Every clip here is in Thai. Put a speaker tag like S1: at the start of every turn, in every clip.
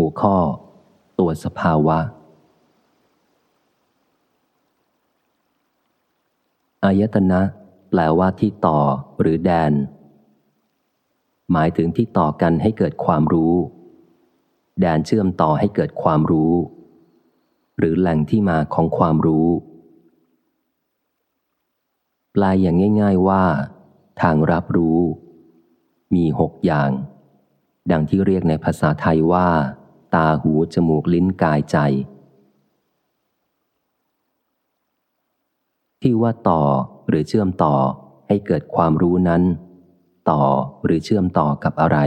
S1: หัวข้อ ตัวสภาวะ อายตนะ แปลว่าที่ต่อหรือแดน หมายถึงที่ต่อกันให้เกิดความรู้ แดนเชื่อมต่อให้เกิดความรู้ หรือแหล่งที่มาของความรู้ แปลอย่างง่าย ๆว่า ทางรับรู้ มีหกอย่างดังที่เรียกในภาษาไทยว่า ตาหู จมูกลิ้นกายใจ ที่ว่าต่อหรือเชื่อมต่อให้เกิดความรู้นั้น ต่อหรือเชื่อมต่อกับอะไร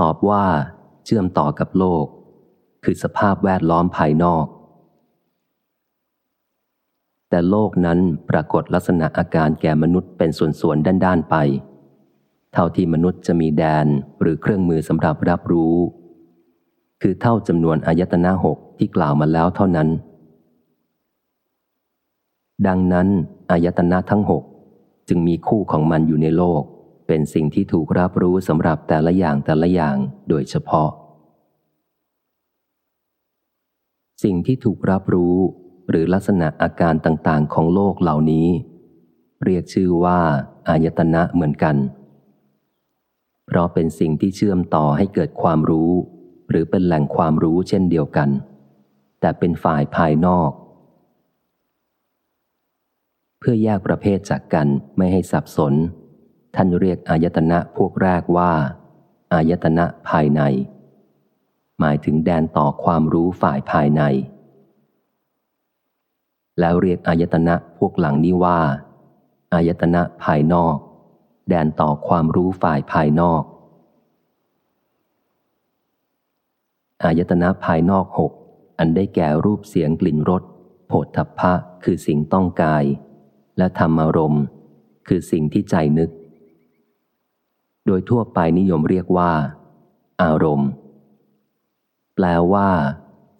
S1: ตอบว่า เชื่อมต่อกับโลก คือสภาพแวดล้อมภายนอก แต่โลกนั้นปรากฏลักษณะอาการแก่มนุษย์เป็นส่วนๆด้านๆไป เท่าที่มนุษย์จะมีแดนหรือเครื่องมือสำหรับรับรู้ คือเท่าจำนวนอายตนะหกที่กล่าวมาแล้วเท่านั้น ดังนั้นอายตนะทั้งหกจึงมีคู่ของมันอยู่ในโลก เป็นสิ่งที่ถูกรับรู้สำหรับแต่ละอย่างแต่ละอย่างโดยเฉพาะ สิ่งที่ถูกรับรู้ หรือลักษณะอาการต่างๆ ของโลกเหล่านี้ เรียกชื่อว่าอายตนะเหมือนกัน เพราะเป็นสิ่งที่เชื่อมต่อให้เกิดความรู้ หรือเป็นแหล่งความรู้เช่นเดียวกัน แต่เป็นฝ่ายภายนอก เพื่อแยกประเภทจากกันไม่ให้สับสน ท่านเรียกอายตนะพวกแรกว่า อายตนะภายใน หมายถึงแดนต่อความรู้ฝ่ายภายใน แล้วเรียกอายตนะพวกหลังนี้ว่า อายตนะภายนอก แดนต่อความรู้ฝ่ายภายนอก อายตนะภายนอกหกอันได้แก่รูปเสียงกลิ่นรสโผฏฐัพพะคือสิ่งต้องกาย และธรรมารมณ์ คือสิ่งที่ใจนึก โดยทั่วไปนิยมเรียกว่า อารมณ์ แปลว่า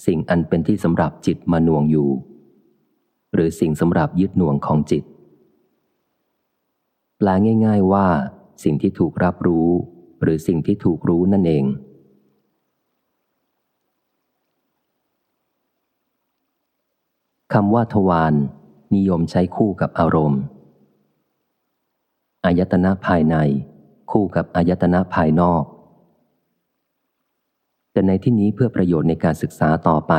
S1: สิ่งอันเป็นที่สำหรับจิตมาหน่วงอยู่ หรือสิ่งสำหรับยึดหน่วงของจิต ลง่าย ๆว่า สิ่งที่ถูกรับรู้ หรือสิ่งที่ถูกรู้นั่นเอง คำว่าทวารนิยมใช้คู่กับอารมณ์ อายตนะภายใน คู่กับอายตนะภายนอก แต่ในที่นี้เพื่อประโยชน์ในการศึกษาต่อไป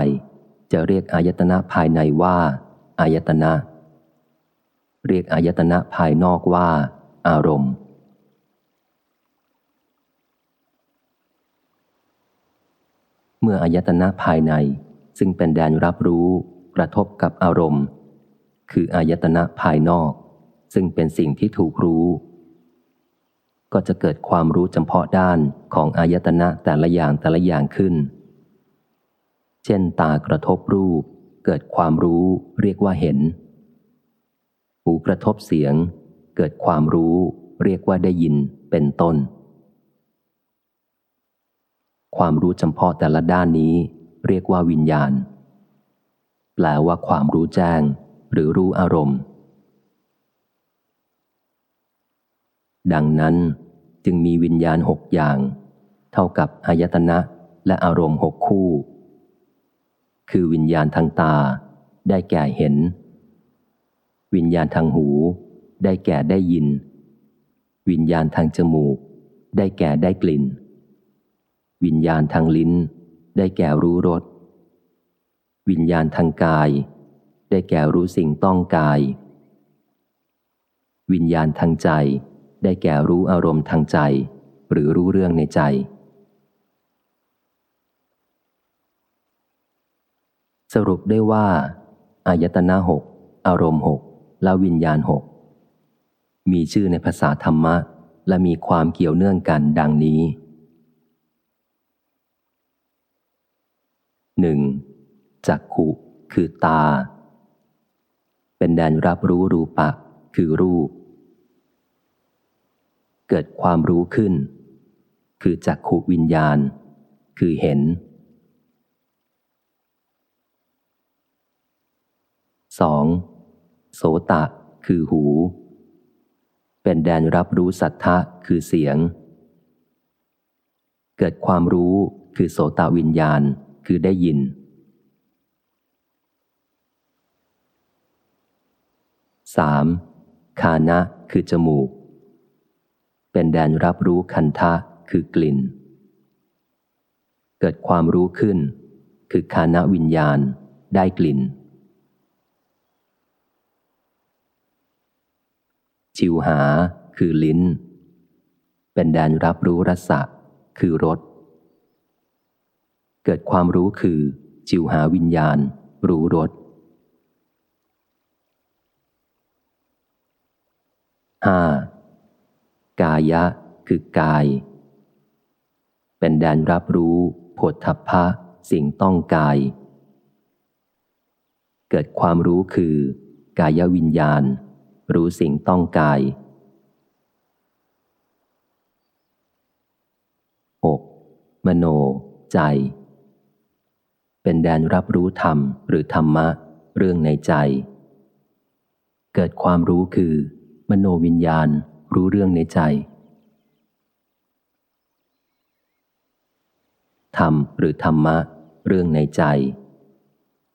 S1: จะเรียกอายตนะภายในว่า อายตนะ เรียกอายตนะภายนอกว่า อารมณ์ เมื่ออายตนะภายในซึ่งเป็นแดนรับรู้กระทบกับอารมณ์ คืออายตนะภายนอก ซึ่งเป็นสิ่งที่ถูกรู้ ก็จะเกิดความรู้เฉพาะด้านของอายตนะแต่ละอย่างแต่ละอย่างขึ้น เช่นตากระทบรูป เกิดความรู้เรียกว่าเห็น หูกระทบเสียง เกิดความรู้ เรียกว่าได้ยินเป็นต้น ความรู้เฉพาะแต่ละด้านนี้ เรียกว่าวิญญาณ แปลว่าความรู้แจ้ง หรือรู้อารมณ์ ดังนั้นจึงมีวิญญาณหกอย่าง เท่ากับอายตนะและอารมณ์หกคู่ คือวิญญาณทางตา ได้แก่เห็น วิญญาณทางหู ได้แก่ได้ยิน วิญญาณทางจมูก ได้แก่ได้กลิ่น วิญญาณทางลิ้น ได้แก่รู้รส วิญญาณทางกาย ได้แก่รู้สิ่งต้องกาย วิญญาณทางใจ ได้แก่รู้อารมณ์ทางใจ หรือรู้เรื่องในใจสรุปได้ว่า อายตนะหกอารมณ์หกและวิญญาณหก มีชื่อในภาษาธรรมะ และมีความเกี่ยวเนื่องกันดังนี้หนึ่งจักขุคือตา เป็นแดนรับรู้รูปะ คือรูป เกิดความรู้ขึ้น คือจักขวิญญาณ คือเห็น 2. โสตะ คือหู เป็นแดนรับรู้สัทธะคือเสียง เกิดความรู้คือโสตวิญญาณคือได้ยิน 3. คานะคือจมูก เป็นแดนรับรู้คันทะคือกลิ่น เกิดความรู้ขึ้น คือคานะวิญญาณได้กลิ่น ชิวหา คือลิ้น เป็นแดนรับรู้รสะคือรส เกิดความรู้คือ จิวหาวิญญาณ รู้รสห้ากายะ คือกาย เป็นแดนรับรู้ผลทัพพะสิ่งต้องกาย เกิดความรู้คือ กายวิญญาณ รู้สิ่งต้องกาย 6. มโน ใจ เป็นแดนรับรู้ธรรมหรือธรรมะ เรื่องในใจ เกิดความรู้คือ มโนวิญญาณรู้เรื่องในใจธรรมหรือธรรมะ เรื่องในใจ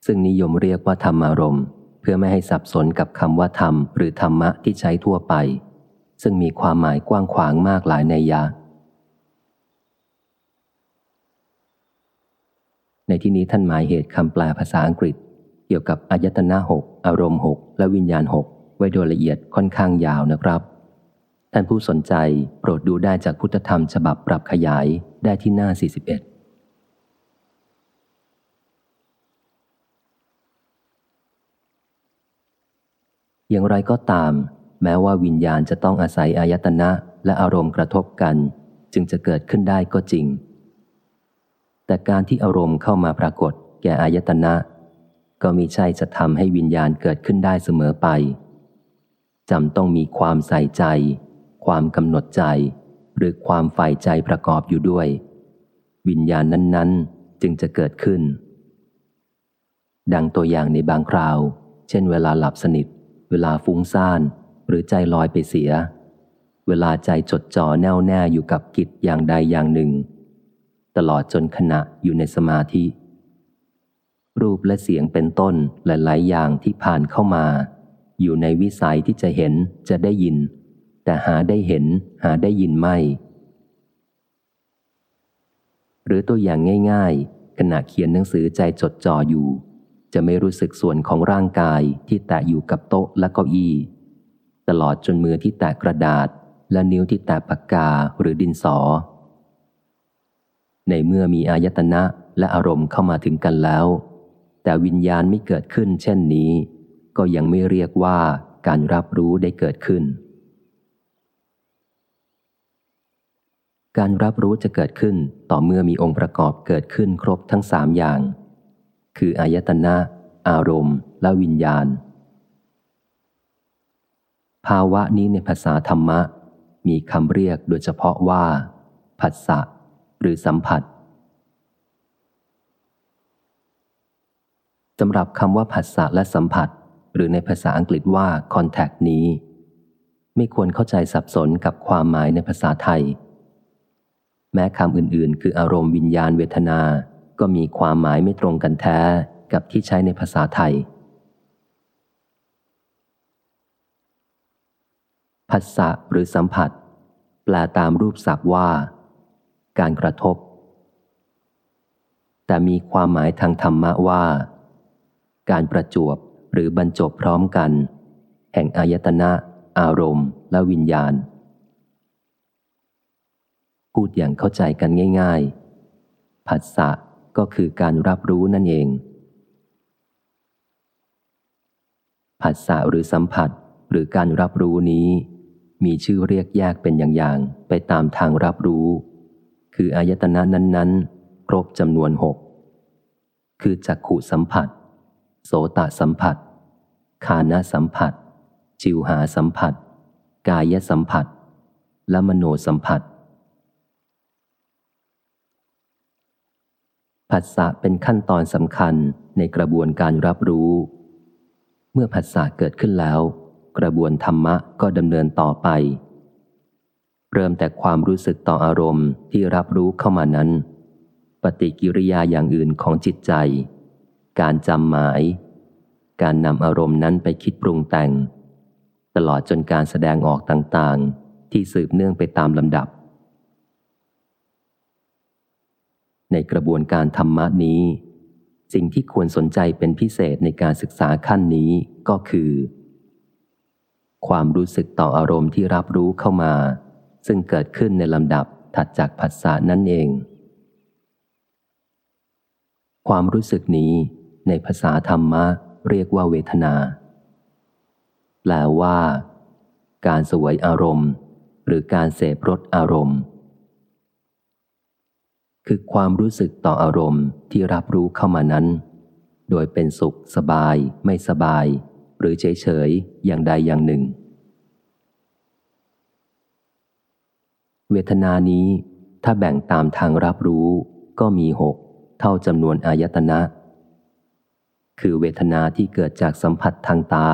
S1: ซึ่งนิยมเรียกว่าธรรมารมณ์ เพื่อไม่ให้สับสนกับคำว่าธรรมหรือธรรมะที่ใช้ทั่วไป ซึ่งมีความหมายกว้างขวางมากหลายในยะ ในที่นี้ท่านหมายเหตุคำแปลภาษาอังกฤษ เกี่ยวกับอายตนะหกอารมณ์หกและวิญญาณหกไว้โดยละเอียดค่อนข้างยาวนะครับ ท่านผู้สนใจโปรดดูได้จากพุทธธรรมฉบับปรับขยายได้ที่หน้า 41 อย่างไรก็ตาม แม้ว่าวิญญาณจะต้องอาศัยอายตนะและอารมณ์กระทบกัน จึงจะเกิดขึ้นได้ก็จริง แต่การที่อารมณ์เข้ามาปรากฏ แก่อายตนะ ก็มีใช่จะทำให้วิญญาณเกิดขึ้นได้เสมอไปจำต้องมีความใส่ใจ ความกำหนดใจ หรือความฝ่ายใจประกอบอยู่ด้วย วิญญาณนั้นๆ จึงจะเกิดขึ้น ดังตัวอย่างในบางคราว เช่นเวลาหลับสนิท เวลาฟุ้งซ่าน หรือใจลอยไปเสีย เวลาใจจดจ่อแน่วแน่อยู่กับกิจอย่างใดอย่างหนึ่ง ตลอดจนขณะอยู่ในสมาธิ รูปและเสียงเป็นต้นหลาย ๆ อย่างที่ผ่านเข้ามา อยู่ในวิสัยที่จะเห็นจะได้ยิน แต่หาได้เห็นหาได้ยินไม่ หรือตัวอย่างง่าย ๆ ขณะเขียนหนังสือใจจดจ่ออยู่ จะไม่รู้สึกส่วนของร่างกายที่แตะอยู่กับโต๊ะและเก้าอี้ ตลอดจนมือที่แตะกระดาษ และนิ้วที่แตะปากกาหรือดินสอ ในเมื่อมีอายตนะและอารมณ์เข้ามาถึงกันแล้ว แต่วิญญาณไม่เกิดขึ้นเช่นนี้ ก็ยังไม่เรียกว่าการรับรู้ได้เกิดขึ้น การรับรู้จะเกิดขึ้นต่อเมื่อมีองค์ประกอบเกิดขึ้นครบทั้งสามอย่าง คืออายตนะ อารมณ์ และวิญญาณ ภาวะนี้ในภาษาธรรมะ มีคำเรียกโดยเฉพาะว่า ผัสสะหรือสัมผัสสำหรับคำว่าผัสสะและสัมผัส หรือในภาษาอังกฤษว่า contact นี้ ไม่ควรเข้าใจสับสนกับความหมายในภาษาไทย แม้คำอื่นๆ คืออารมณ์วิญญาณเวทนา ก็มีความหมายไม่ตรงกันแท้กับที่ใช้ในภาษาไทย ผัสสะหรือสัมผัส แปลตามรูปศัพท์ว่า การกระทบ แต่มีความหมายทางธรรมะว่า การประจวบหรือบรรจบพร้อมกัน แห่งอายตนะ อารมณ์ และวิญญาณ พูดอย่างเข้าใจกันง่าย ๆ ผัสสะ ก็คือการรับรู้นั่นเอง ผัสสะหรือสัมผัสหรือการรับรู้นี้ มีชื่อเรียกแยกเป็นอย่างๆ ไปตามทางรับรู้ คืออายตนะนั้นๆ ครบจำนวนหกคือจักขุสัมผัส โสตสัมผัส คานาสัมผัส จิวหาสัมผัส กายสัมผัส และมโนสัมผัส ผัสสะเป็นขั้นตอนสำคัญในกระบวนการรับรู้ เมื่อผัสสะเกิดขึ้นแล้ว กระบวนธรรมะก็ดำเนินต่อไป เริ่มแต่ความรู้สึกต่ออารมณ์ที่รับรู้เข้ามานั้น ปฏิกิริยาอย่างอื่นของจิตใจ การจำหมาย การนำอารมณ์นั้นไปคิดปรุงแต่ง ตลอดจนการแสดงออกต่างๆ ที่สืบเนื่องไปตามลำดับ ในกระบวนการธรรมะนี้ สิ่งที่ควรสนใจเป็นพิเศษในการศึกษาขั้นนี้ก็คือ ความรู้สึกต่ออารมณ์ที่รับรู้เข้ามา ซึ่งเกิดขึ้นในลำดับถัดจากผัสสะนั่นเอง ความรู้สึกนี้ในภาษาธรรมะเรียกว่าเวทนา แปลว่า การสวยอารมณ์ หรือการเสพรสอารมณ์ คือความรู้สึกต่ออารมณ์ที่รับรู้เข้ามานั้น โดยเป็นสุขสบาย ไม่สบาย หรือเฉยเฉยอย่างใดอย่างหนึ่ง เวทนานี้ถ้าแบ่งตามทางรับรู้ก็มีหกเท่าจำนวนอายตนะ คือเวทนาที่เกิดจากสัมผัสทางตา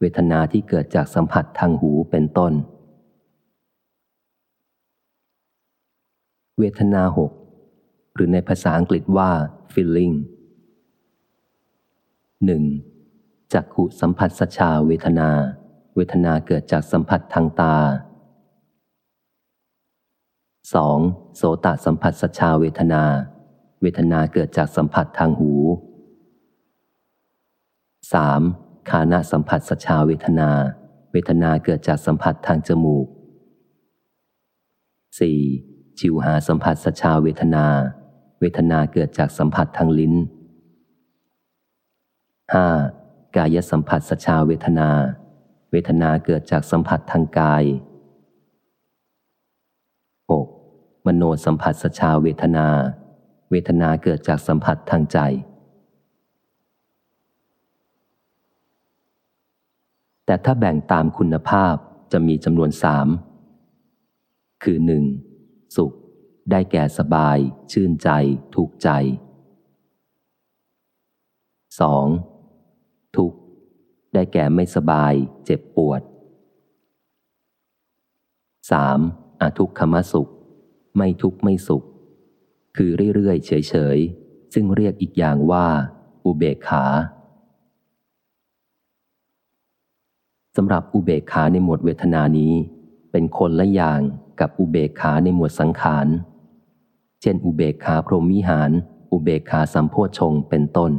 S1: เวทนาที่เกิดจากสัมผัสทางหูเป็นต้น เวทนาหก หรือในภาษาอังกฤษว่า feeling หนึ่งจักขุสัมผัสสชาเวทนา เวทนาเกิดจากสัมผัสทางตา 2. โสตสัมผัสสชาเวทนา เวทนาเกิดจากสัมผัสทางหู 3. คานะสัมผัสสชาเวทนา เวทนาเกิดจากสัมผัสทางจมูก 4. จิวหาสัมผัสสชาเวทนา เวทนาเกิดจากสัมผัสทางลิ้น 5. กายสัมผัสสชาเวทนา เวทนาเกิดจากสัมผัสทางกาย 6. มโนสัมผัสสชาเวทนา เวทนาเกิดจากสัมผัสทางใจแต่ถ้าแบ่งตามคุณภาพจะมีจำนวนสามคือหนึ่ง สุข ได้แก่สบาย ชื่นใจถูกใจ 2. ทุกข์ ได้แก่ไม่สบาย เจ็บปวด 3. อาทุกขมสุข ไม่ทุกข์ไม่สุข คือเรื่อยๆ เฉยๆ ซึ่งเรียกอีกอย่างว่า อุเบกขาสำหรับอุเบกขาในหมวดเวทนานี้ เป็นคนละอย่าง กับอุเบกขาในหมวดสังขาร เช่น อุเบกขาพรหมิหาร อุเบกขาสัมโพชงเป็นต้น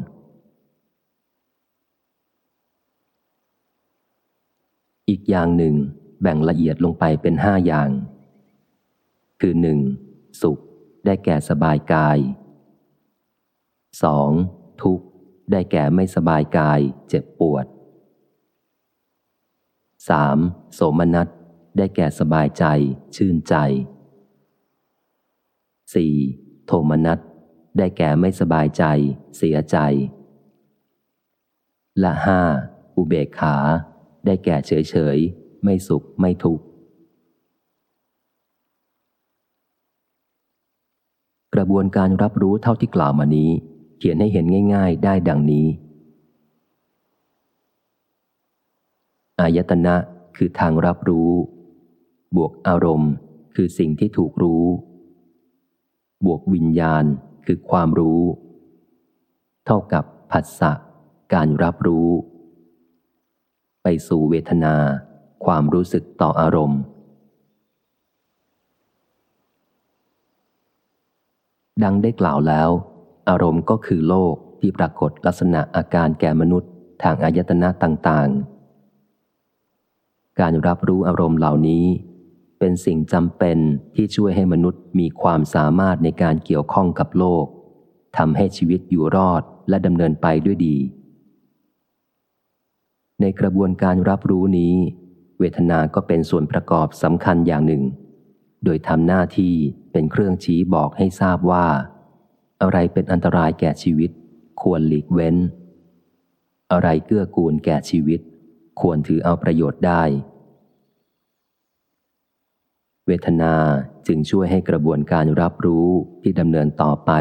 S1: อีกอย่างหนึ่ง แบ่งละเอียดลงไปเป็นห้าอย่าง คือหนึ่งสุข ได้แก่สบายกาย 2. ทุกข์ ได้แก่ไม่สบายกาย เจ็บปวด 3. โสมนัส ได้แก่สบายใจ ชื่นใจ 4. โทมนัสได้แก่ไม่สบายใจ เสียใจและห้าอุเบกขา ได้แก่เฉยเฉยไม่สุขไม่ทุกข์กระบวนการรับรู้เท่าที่กล่าวมานี้ เขียนให้เห็นง่าย ๆ ได้ดังนี้ อายตนะคือทางรับรู้ บวกอารมณ์ คือสิ่งที่ถูกรู้ บวกวิญญาณคือความรู้ เท่ากับผัสสะการรับรู้ ไปสู่เวทนา ความรู้สึกต่ออารมณ์ ดังได้กล่าวแล้ว อารมณ์ก็คือโลกที่ปรากฏลักษณะอาการแก่มนุษย์ทางอายตนะต่างๆ การรับรู้อารมณ์เหล่านี้ เป็นสิ่งจำเป็นที่ช่วยให้มนุษย์มีความสามารถในการเกี่ยวข้องกับโลกทำให้ชีวิตอยู่รอดและดำเนินไปด้วยดี ในกระบวนการรับรู้นี้ เวทนาก็เป็นส่วนประกอบสำคัญอย่างหนึ่ง โดยทำหน้าที่เป็นเครื่องชี้บอกให้ทราบว่า อะไรเป็นอันตรายแก่ชีวิต ควรหลีกเว้น อะไรเกื้อกูลแก่ชีวิต ควรถือเอาประโยชน์ได้ เวทนาจึงช่วยให้กระบวนการรับรู้ที่ดำเนินต่อไป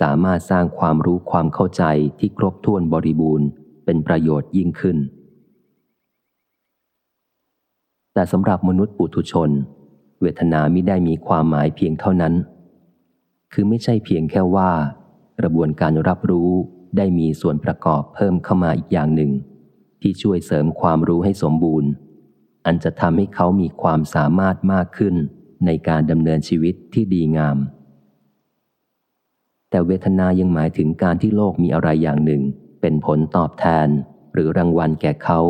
S1: สามารถสร้างความรู้ความเข้าใจที่ครบถ้วนบริบูรณ์ เป็นประโยชน์ยิ่งขึ้น แต่สำหรับมนุษย์ปุถุชน เวทนาไม่ได้มีความหมายเพียงเท่านั้น คือไม่ใช่เพียงแค่ว่า กระบวนการรับรู้ได้มีส่วนประกอบเพิ่มเข้ามาอีกอย่างหนึ่ง ที่ช่วยเสริมความรู้ให้สมบูรณ์ อันจะทำให้เขามีความสามารถมากขึ้นในการดำเนินชีวิตที่ดีงาม แต่เวทนายังหมายถึงการที่โลกมีอะไรอย่างหนึ่ง เป็นผลตอบแทนหรือรางวัลแก่เขา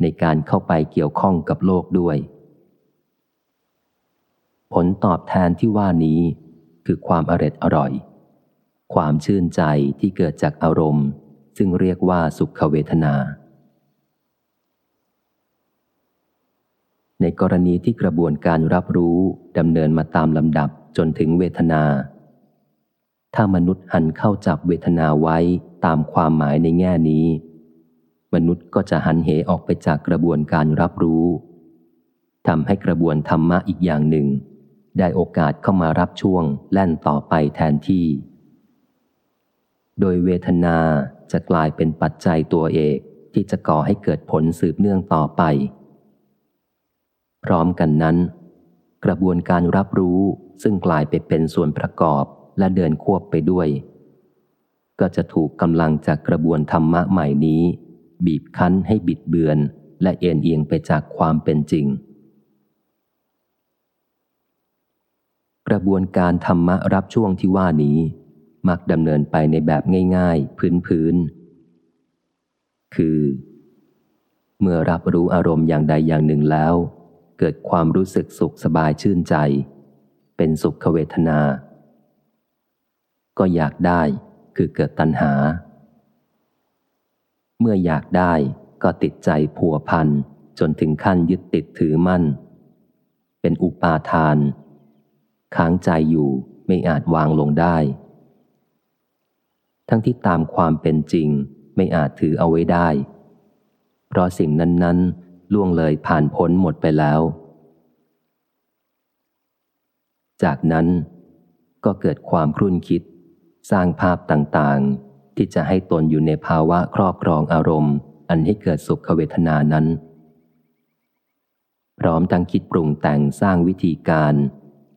S1: ในการเข้าไปเกี่ยวข้องกับโลกด้วย ผลตอบแทนที่ว่านี้คือความอร็ดอร่อย ความชื่นใจที่เกิดจากอารมณ์ ซึ่งเรียกว่าสุขเวทนา ในกรณีที่กระบวนการรับรู้ดำเนินมาตามลำดับจนถึงเวทนา ถ้ามนุษย์หันเข้าจับเวทนาไว้ตามความหมายในแง่นี้ มนุษย์ก็จะหันเหออกไปจากกระบวนการรับรู้ทำให้กระบวนธรรมะอีกอย่างหนึ่ง ได้โอกาสเข้ามารับช่วงแล่นต่อไปแทนที่ โดยเวทนาจะกลายเป็นปัจจัยตัวเอกที่จะก่อให้เกิดผลสืบเนื่องต่อไป พร้อมกันนั้น กระบวนการรับรู้ซึ่งกลายไปเป็นส่วนประกอบและเดินควบไปด้วย ก็จะถูกกำลังจากกระบวนธรรมะใหม่นี้ บีบคั้นให้บิดเบือน และเอ็นเอียงไปจากความเป็นจริง กระบวนการธรรมะรับช่วงที่ว่านี้ มักดำเนินไปในแบบง่าย ๆ พื้นๆคือ เมื่อรับรู้อารมณ์อย่างใดอย่างหนึ่งแล้ว เกิดความรู้สึกสุขสบายชื่นใจ เป็นสุขเวทนา ก็อยากได้คือเกิดตัณหา เมื่ออยากได้ก็ติดใจผัวพันจนถึงขั้นยึดติดถือมั่น เป็นอุปาทาน ค้างใจอยู่ไม่อาจวางลงได้ ทั้งที่ตามความเป็นจริงไม่อาจถือเอาไว้ได้ เพราะสิ่งนั้นๆ ล่วงเลยผ่านพ้นหมดไปแล้ว จากนั้นก็เกิดความครุ่นคิด สร้างภาพต่างๆ ที่จะให้ตนอยู่ในภาวะครอบครองอารมณ์ อันให้เกิดสุขเวทนานั้น พร้อมทั้งคิดปรุงแต่งสร้างวิธีการ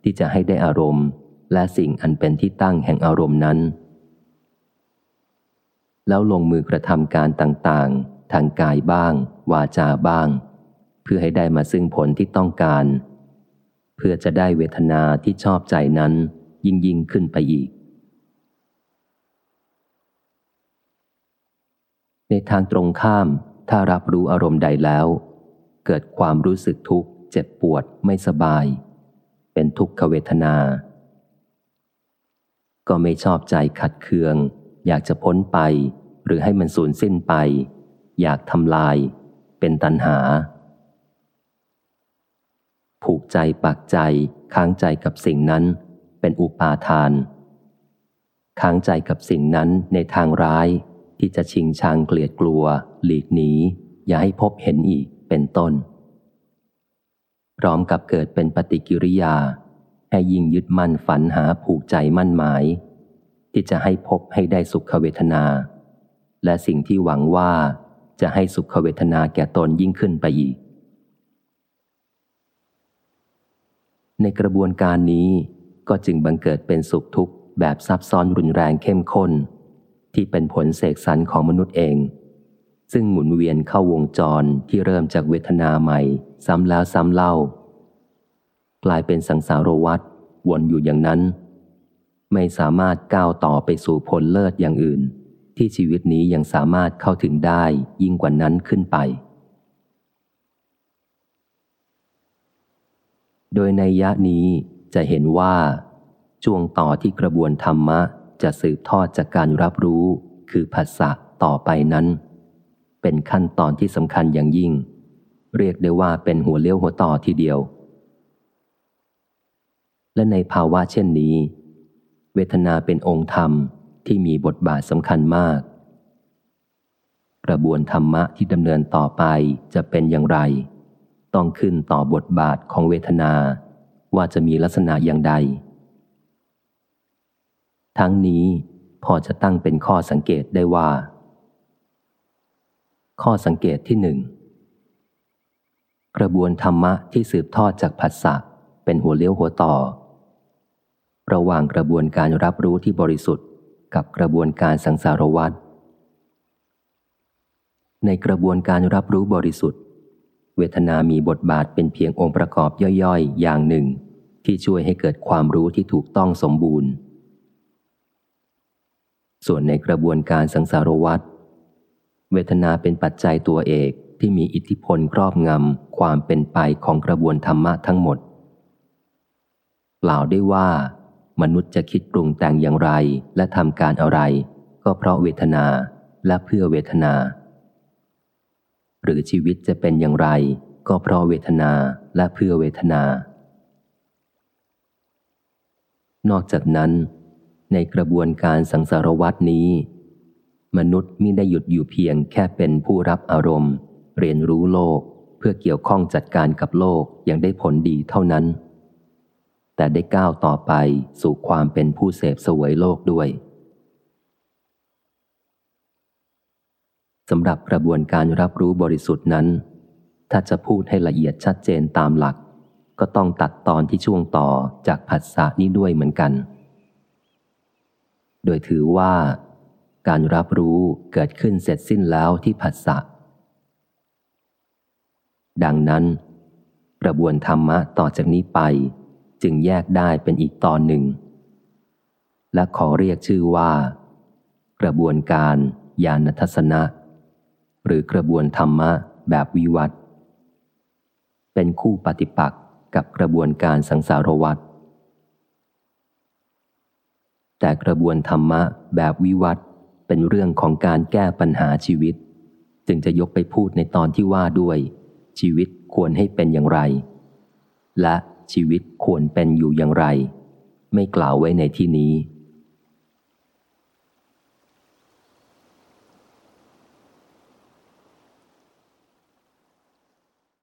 S1: ที่จะให้ได้อารมณ์ และสิ่งอันเป็นที่ตั้งแห่งอารมณ์นั้น แล้วลงมือกระทำการต่างๆ ทางกายบ้าง วาจาบ้าง เพื่อให้ได้มาซึ่งผลที่ต้องการ เพื่อจะได้เวทนาที่ชอบใจนั้น ยิ่งยิ่งขึ้นไปอีก ในทางตรงข้าม ถ้ารับรู้อารมณ์ใดแล้ว เกิดความรู้สึกทุกข์ เจ็บปวดไม่สบาย เป็นทุกขเวทนา ก็ไม่ชอบใจขัดเคือง อยากจะพ้นไปหรือให้มันสูญสิ้นไป อยากทำลาย เป็นตัณหา ผูกใจปักใจ ค้างใจกับสิ่งนั้นเป็นอุปาทาน ค้างใจกับสิ่งนั้นในทางร้าย ที่จะชิงชังเกลียดกลัว หลีกหนี อย่าให้พบเห็นอีกเป็นต้น พร้อมกับเกิดเป็นปฏิกิริยา ให้ยิ่งยึดมั่นฝันหาผูกใจมั่นหมาย ที่จะให้พบให้ได้สุขเวทนาและสิ่งที่หวังว่า จะให้สุขเวทนาแก่ตนยิ่งขึ้นไปอีก ในกระบวนการนี้ก็จึงบังเกิดเป็นสุขทุกข์แบบซับซ้อนรุนแรงเข้มข้น ที่เป็นผลเสกสรรของมนุษย์เอง ซึ่งหมุนเวียนเข้าวงจรที่เริ่มจากเวทนาใหม่ ซ้ำแล้วซ้ำเล่า กลายเป็นสังสารวัฏวนอยู่อย่างนั้น ไม่สามารถก้าวต่อไปสู่ผลเลิศอย่างอื่น ที่ชีวิตนี้ยังสามารถเข้าถึงได้ยิ่งกว่านั้นขึ้นไป โดยในยะนี้จะเห็นว่าช่วงต่อที่กระบวนธรรมะจะสืบทอดจากการรับรู้คือภาษาต่อไปนั้น เป็นขั้นตอนที่สำคัญอย่างยิ่ง เรียกได้ว่าเป็นหัวเลี้ยวหัวต่อทีเดียว และในภาวะเช่นนี้ เวทนาเป็นองค์ธรรม ที่มีบทบาทสำคัญมาก กระบวนธรรมะที่ดำเนินต่อไปจะเป็นอย่างไร ต้องขึ้นต่อบทบาทของเวทนา ว่าจะมีลักษณะอย่างใด ทั้งนี้พอจะตั้งเป็นข้อสังเกตได้ว่า ข้อสังเกตที่หนึ่งกระบวนธรรมะที่สืบทอดจากภาษะเป็นหัวเลี้ยวหัวต่อ ระหว่างกระบวนการรับรู้ที่บริสุทธิ์ กับกระบวนการสังสารวัฏในกระบวนการรับรู้บริสุทธิ์ เวทนามีบทบาทเป็นเพียงองค์ประกอบย่อยๆ อย่างหนึ่ง ที่ช่วยให้เกิดความรู้ที่ถูกต้องสมบูรณ์ ส่วนในกระบวนการสังสารวัฏเวทนาเป็นปัจจัยตัวเอกที่มีอิทธิพลครอบงำความเป็นไปของกระบวนธรรมะทั้งหมด กล่าวได้ว่า มนุษย์จะคิดปรุงแต่งอย่างไร และทำการอะไร ก็เพราะเวทนาและเพื่อเวทนา หรือชีวิตจะเป็นอย่างไร ก็เพราะเวทนาและเพื่อเวทนา นอกจากนั้น ในกระบวนการสังสารวัตนี้ มนุษย์มิได้หยุดอยู่เพียงแค่เป็นผู้รับอารมณ์ เรียนรู้โลกเพื่อเกี่ยวข้องจัดการกับโลกยังได้ผลดีเท่านั้น แต่ได้ก้าวต่อไปสู่ความเป็นผู้เสพสวยโลกด้วยสำหรับกระบวนการรับรู้บริสุทธิ์นั้น ถ้าจะพูดให้ละเอียดชัดเจนตามหลัก ก็ต้องตัดตอนที่ช่วงต่อจากผัสสะนี้ด้วยเหมือนกัน โดยถือว่า การรับรู้เกิดขึ้นเสร็จสิ้นแล้วที่ผัสสะ ดังนั้น กระบวนธรรมะต่อจากนี้ไป จึงแยกได้เป็นอีกตอนหนึ่ง และขอเรียกชื่อว่า กระบวนการญาณทัศนะ หรือกระบวนธรรมะแบบวิวัตเป็นคู่ปฏิปักษ์กับกระบวนการสังสารวัตแต่กระบวนธรรมะแบบวิวัตเป็นเรื่องของการแก้ปัญหาชีวิต จึงจะยกไปพูดในตอนที่ว่าด้วย ชีวิตควรให้เป็นอย่างไร และ ชีวิตควรเป็นอยู่อย่างไร ไม่กล่าวไว้ในที่นี้